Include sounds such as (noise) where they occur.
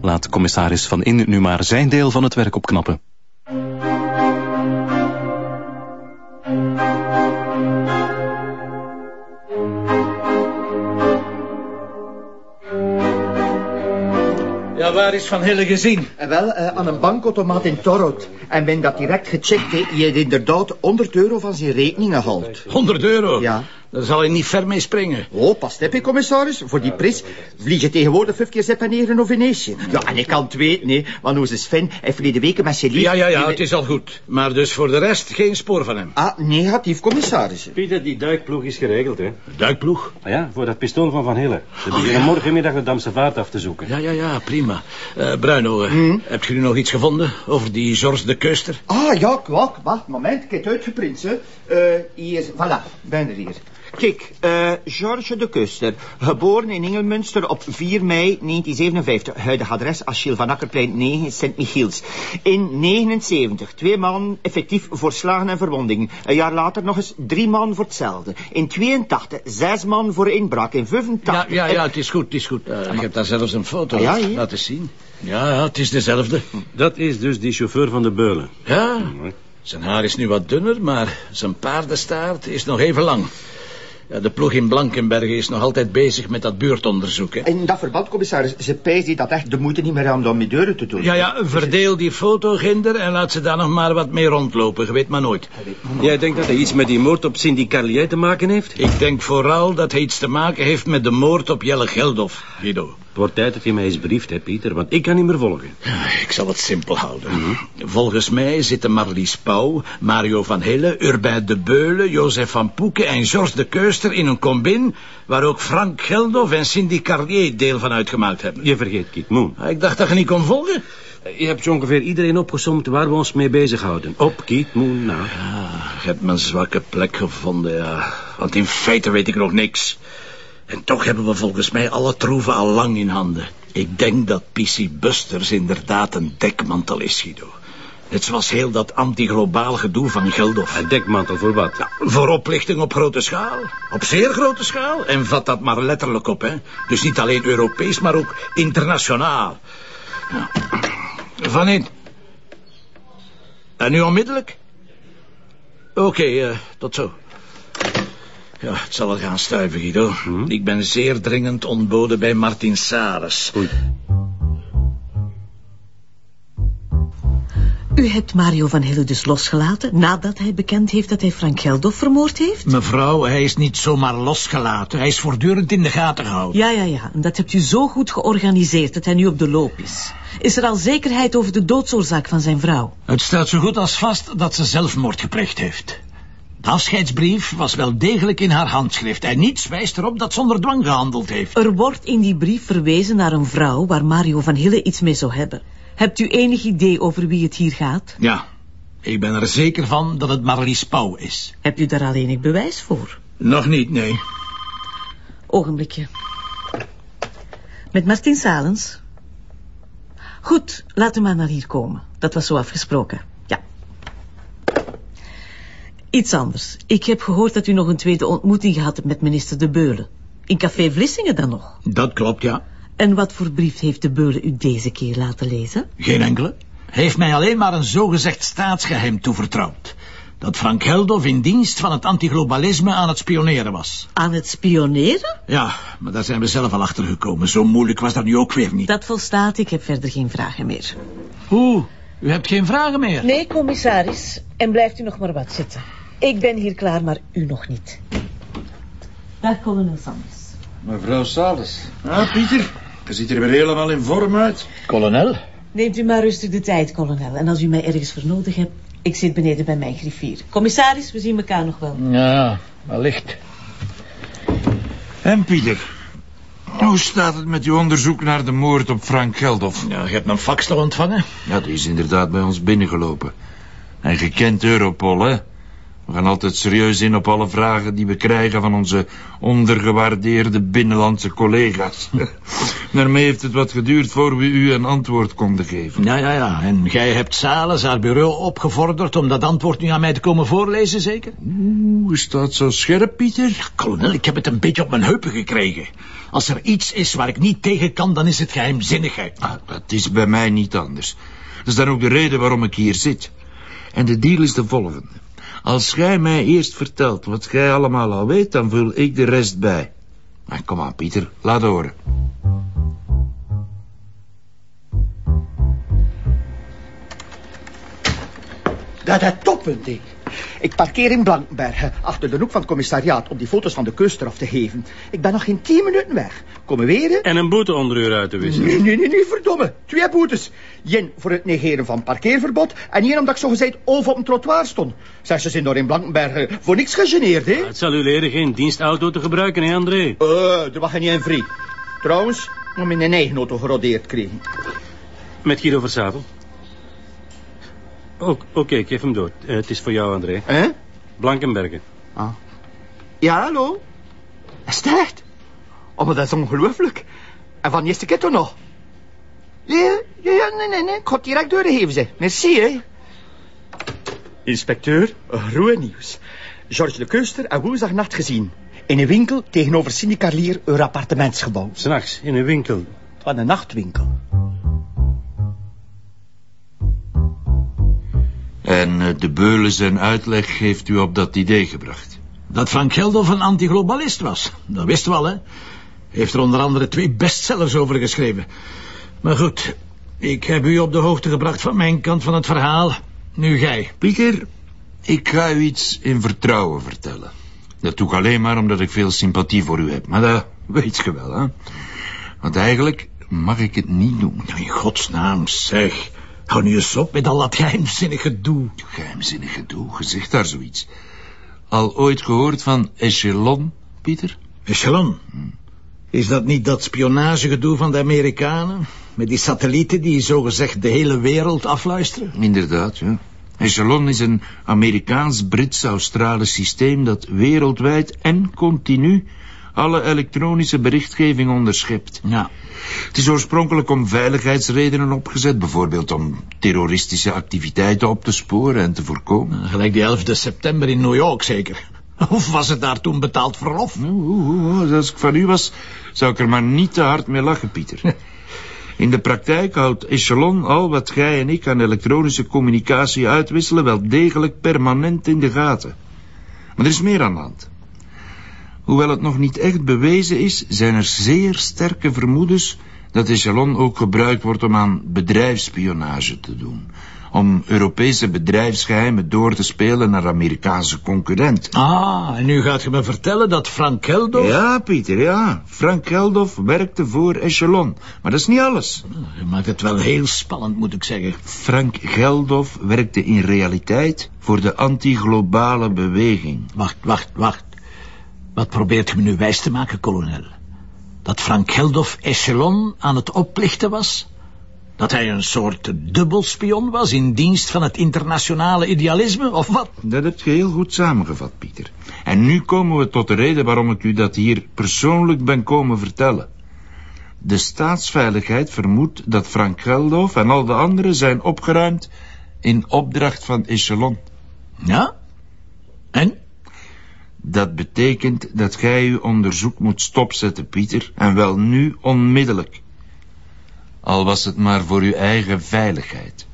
Laat commissaris Van In nu maar zijn deel van het werk opknappen. Ja, waar is Van Hille gezien? En wel, eh, aan een bankautomaat in Torhout. En ben dat direct gecheckt, hè. Je hebt inderdaad 100 euro van zijn rekening gehaald. 100 euro? Ja. Daar zal hij niet ver mee springen. Oh, pas heb je, commissaris. Voor die prijs vlieg je tegenwoordig vijf keer en neer in Venetië. Ja, en ik kan het weten, nee. Want onze Sven heeft verleden weken met zijn lief... Ja, ja, ja, het is al goed. Maar dus voor de rest geen spoor van hem. Ah, negatief, commissaris. Pieter, die duikploeg is geregeld, hè? Duikploeg? Ah ja, voor dat pistool van Van Hille. Ze beginnen morgenmiddag de Damse vaart af te zoeken. Ja, ja, ja, prima. Eh Bruino, eh, hebt jullie nog iets gevonden over die Georges de Keuster? Ah, ja, kwak. Wacht, moment. Ik heb het uitgeprint, hè. Eh, hier, voilà, ben er hier. Kijk, eh Georges de Kuster, geboren in Engelmünster op 4 mei 1957. Huidig adres Achille van Akkerplein 9, Sint-Michiels. In 79, twee man effectief voor slagen en verwondingen. Een jaar later nog eens drie man voor hetzelfde. In 82, zes man voor inbraak. In 85... Ja, ja, ja, het is goed, het is goed. Eh, ik heb daar zelfs een foto. Ah, ja, eens zien. Ja, ja, het is dezelfde. Dat is dus die chauffeur van de Beulen. Ja, zijn haar is nu wat dunner, maar zijn paardenstaart is nog even lang. Ja, de ploeg in Blankenberge is nog altijd bezig met dat buurtonderzoek. Hè. In dat verband, commissaris, ze pijst die dat echt de moeite niet meer aan om met deuren te doen. Ja, ja, verdeel die foto, Ginder, en laat ze daar nog maar wat mee rondlopen. Je weet maar nooit. Jij denkt dat hij iets met die moord op Cindy Carlier te maken heeft? Ik denk vooral dat hij iets te maken heeft met de moord op Jelle Geldof, Guido. Het wordt tijd dat je mij eens brieft, hè, Pieter, want ik kan niet meer volgen. Ja, Ik zal het simpel houden. Volgens mij zitten Marlies Pauw, Mario van Hille, Urbain de Beulen, Jozef van Poeken en Georges de Keuster in een combin waar ook Frank Geldof en Cindy Carlier deel van uitgemaakt hebben. Je vergeet Kit Moon. Ah, Ik dacht dat je niet kon volgen. Je hebt zo ongeveer iedereen opgesomd waar we ons mee bezighouden. Op Kit Moon na. Ah, je hebt mijn zwakke plek gevonden, ja. Want in feite weet ik nog niks. En toch hebben we volgens mij alle troeven al lang in handen. Ik denk dat PC Busters inderdaad een dekmantel is, Guido. Net zoals heel dat antiglobaal gedoe van Geldof. Een dekmantel voor wat? Ja, voor oplichting op grote schaal. Op zeer grote schaal. En vat dat maar letterlijk op, hè. Dus niet alleen Europees, maar ook internationaal. Ja. Van in. En nu onmiddellijk? Oké, eh, tot zo. Ja, het zal wel gaan stuiven, Guido. Ik ben zeer dringend ontboden bij Martin Sares. Oei. U hebt Mario van Hille dus losgelaten nadat hij bekend heeft dat hij Frank Geldof vermoord heeft? Mevrouw, hij is niet zomaar losgelaten. Hij is voortdurend in de gaten gehouden. Ja, ja, ja. En dat hebt u zo goed georganiseerd dat hij nu op de loop is. Is er al zekerheid over de doodsoorzaak van zijn vrouw? Het staat zo goed als vast dat ze zelfmoord gepleegd heeft. De afscheidsbrief was wel degelijk in haar handschrift... en niets wijst erop dat ze onder dwang gehandeld heeft. Er wordt in die brief verwezen naar een vrouw waar Mario van Hille iets mee zou hebben. Hebt u enig idee over wie het hier gaat? Ja, ik ben er zeker van dat het Marlies Pauw is. Hebt u daar al enig bewijs voor? Nog niet, nee. Ogenblikje. Met Martin Salens? Goed, laat u maar naar hier komen. Dat was zo afgesproken. Iets anders. Ik heb gehoord dat u nog een tweede ontmoeting gehad hebt met minister De Beulen. In café Vlissingen dan nog. Dat klopt, ja. En wat voor brief heeft De Beulen u deze keer laten lezen? Geen enkele. Hij heeft mij alleen maar een zogezegd staatsgeheim toevertrouwd. Dat Frank Geldof in dienst van het antiglobalisme aan het spioneren was. Aan het spioneren? Ja, maar daar zijn we zelf al achter gekomen. Zo moeilijk was dat nu ook weer niet. Dat volstaat, ik heb verder geen vragen meer. Hoe? U hebt geen vragen meer? Nee, commissaris. En blijft u nog maar wat zitten. Ik ben hier klaar, maar u nog niet. Dag, kolonel Sanders. Mevrouw Sales. Ah, Pieter, je ziet er weer helemaal in vorm uit. Kolonel? Neemt u maar rustig de tijd, kolonel. En als u mij ergens voor nodig hebt, ik zit beneden bij mijn griffier. Commissaris, we zien elkaar nog wel. Ja, wellicht. En Pieter, hoe staat het met uw onderzoek naar de moord op Frank Geldof? Ja, je hebt mijn fax toch ontvangen? Ja, die is inderdaad bij ons binnengelopen. En gekend Europol, hè? We gaan altijd serieus in op alle vragen die we krijgen van onze ondergewaardeerde binnenlandse collega's. (laughs) Daarmee heeft het wat geduurd voor we u een antwoord konden geven. Ja, ja, ja. En jij hebt Salens, haar bureau, opgevorderd om dat antwoord nu aan mij te komen voorlezen, zeker? Oeh, is dat zo scherp, Pieter? Kolonel, ik heb het een beetje op mijn heupen gekregen. Als er iets is waar ik niet tegen kan, dan is het geheimzinnigheid. Ah, dat is bij mij niet anders. Dat is dan ook de reden waarom ik hier zit. En de deal is de volgende. Als gij mij eerst vertelt wat gij allemaal al weet, dan vul ik de rest bij. Maar kom aan, Pieter, laat horen. Dat het toppunt, hè. Ik parkeer in Blankenbergen, achter de hoek van het commissariaat... om die foto's van de kust eraf te geven. Ik ben nog geen tien minuten weg. Komen weer, En een boete onder u uit te wisselen. Nee, nee, nee, nee, verdomme. Twee boetes. Jen voor het negeren van parkeerverbod... en één omdat ik zogezegd over op een trottoir stond. Zeg, ze zijn door in Blankenbergen voor niks gegeneerd, hè? Het zal u leren geen dienstauto te gebruiken, hè, André? Eh, er was geen een vrij. Trouwens, om in een eigen auto gerodeerd te krijgen. Met Guido Versapel. Oké, geef hem door. Eh, het is voor jou, André. Hè? Blankenbergen. Ah. Ja, hallo? Is het echt? Oh, maar dat is ongelooflijk. En van eerste keer toch nog? Ja, ja, ja, nee, nee, nee. Ik ga het direct doorgeven, zeg. Merci, hè. Inspecteur, groe nieuws. George de Keuster en woensdagnacht gezien. In een winkel tegenover Cindy Carlier, een appartementsgebouw. S'nachts, in een winkel. Het was een nachtwinkel. En eh, de beulen zijn uitleg heeft u op dat idee gebracht. Dat Frank Geldof een antiglobalist was, dat wisten we al, hè. Heeft er onder andere twee bestsellers over geschreven. Maar goed, ik heb u op de hoogte gebracht van mijn kant van het verhaal. Nu gij. Pieter, ik ga u iets in vertrouwen vertellen. Dat doe ik alleen maar omdat ik veel sympathie voor u heb. Maar dat weet je wel, hè. Want eigenlijk mag ik het niet doen. In godsnaam, zeg. Hou nu eens op met al dat geheimzinnig gedoe. Geheimzinnig gedoe, gezegd daar zoiets. Al ooit gehoord van Echelon, Pieter? Echelon. Is dat niet dat spionagegedoe van de Amerikanen? Met die satellieten die zogezegd de hele wereld afluisteren? Inderdaad, ja. Echelon is een Amerikaans-Brits-Australisch systeem dat wereldwijd en continu alle elektronische berichtgeving onderschept. Ja. Het is oorspronkelijk om veiligheidsredenen opgezet, bijvoorbeeld om terroristische activiteiten op te sporen en te voorkomen. Gelijk die 11 september in New York zeker. (laughs) Of was het daar toen betaald verlof? Oeh, oeh, oeh, als ik van u was, zou ik er maar niet te hard mee lachen, Pieter. (laughs) In de praktijk houdt Echelon al wat gij en ik aan elektronische communicatie uitwisselen wel degelijk permanent in de gaten. Maar er is meer aan de hand. Hoewel het nog niet echt bewezen is, zijn er zeer sterke vermoedens dat Echelon ook gebruikt wordt om aan bedrijfsspionage te doen. Om Europese bedrijfsgeheimen door te spelen naar Amerikaanse concurrenten. Ah, en nu gaat je me vertellen dat Frank Geldof... Ja, Pieter, ja. Frank Geldof werkte voor Echelon. Maar dat is niet alles. Je maakt het wel heel spannend, moet ik zeggen. Frank Geldof werkte in realiteit voor de anti-globale beweging. Wacht, wacht, wacht. Wat probeert u me nu wijs te maken, kolonel? Dat Frank Geldof Echelon aan het oplichten was? Dat hij een soort dubbelspion was in dienst van het internationale idealisme, of wat? Dat heb je heel goed samengevat, Pieter. En nu komen we tot de reden waarom ik u dat hier persoonlijk ben komen vertellen. De staatsveiligheid vermoedt dat Frank Geldof en al de anderen zijn opgeruimd in opdracht van Echelon. Ja? En? Dat betekent dat gij uw onderzoek moet stopzetten, Pieter, en wel nu onmiddellijk. Al was het maar voor uw eigen veiligheid.